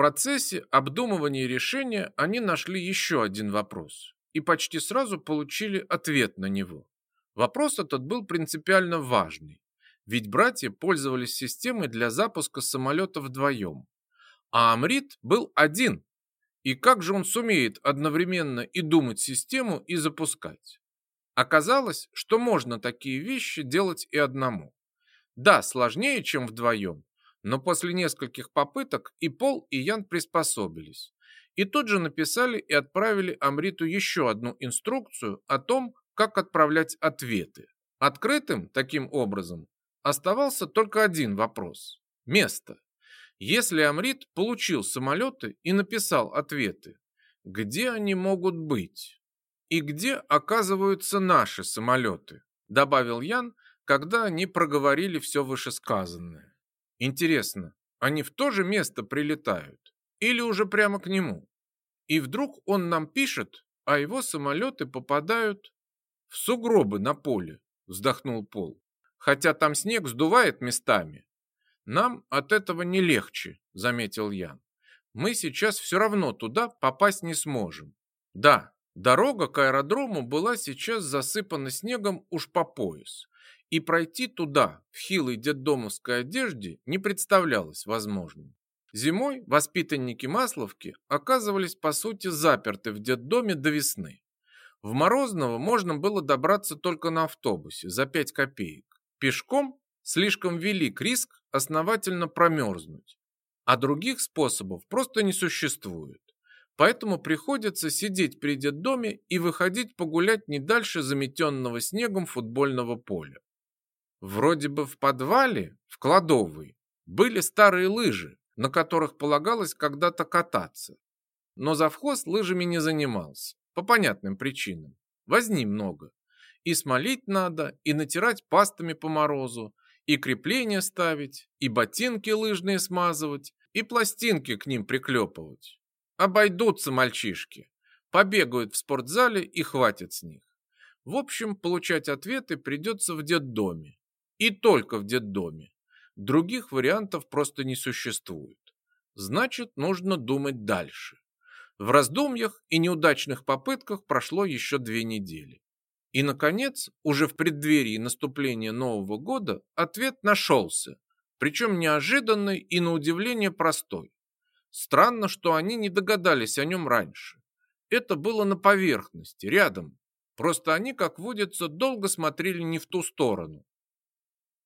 процессе обдумывания решения они нашли еще один вопрос и почти сразу получили ответ на него. Вопрос этот был принципиально важный, ведь братья пользовались системой для запуска самолета вдвоем, а Амрит был один. И как же он сумеет одновременно и думать систему, и запускать? Оказалось, что можно такие вещи делать и одному. Да, сложнее, чем вдвоем, но после нескольких попыток и Пол, и Ян приспособились. И тут же написали и отправили Амриту еще одну инструкцию о том, как отправлять ответы. Открытым, таким образом, оставался только один вопрос – место. Если Амрит получил самолеты и написал ответы, где они могут быть? И где оказываются наши самолеты? Добавил Ян, когда они проговорили все вышесказанное. Интересно, они в то же место прилетают? Или уже прямо к нему? И вдруг он нам пишет, а его самолеты попадают в сугробы на поле, вздохнул Пол. Хотя там снег сдувает местами. Нам от этого не легче, заметил Ян. Мы сейчас все равно туда попасть не сможем. Да, дорога к аэродрому была сейчас засыпана снегом уж по пояс и пройти туда в хилой детдомовской одежде не представлялось возможным. Зимой воспитанники Масловки оказывались по сути заперты в детдоме до весны. В Морозново можно было добраться только на автобусе за 5 копеек. Пешком слишком велик риск основательно промерзнуть, а других способов просто не существует. Поэтому приходится сидеть при детдоме и выходить погулять не дальше заметенного снегом футбольного поля. Вроде бы в подвале, в кладовой, были старые лыжи, на которых полагалось когда-то кататься. Но завхоз лыжами не занимался, по понятным причинам. Возни много. И смолить надо, и натирать пастами по морозу, и крепления ставить, и ботинки лыжные смазывать, и пластинки к ним приклепывать. Обойдутся мальчишки. Побегают в спортзале и хватит с них. В общем, получать ответы придется в детдоме. И только в детдоме. Других вариантов просто не существует. Значит, нужно думать дальше. В раздумьях и неудачных попытках прошло еще две недели. И, наконец, уже в преддверии наступления Нового года ответ нашелся, причем неожиданный и на удивление простой. Странно, что они не догадались о нем раньше. Это было на поверхности, рядом. Просто они, как водится, долго смотрели не в ту сторону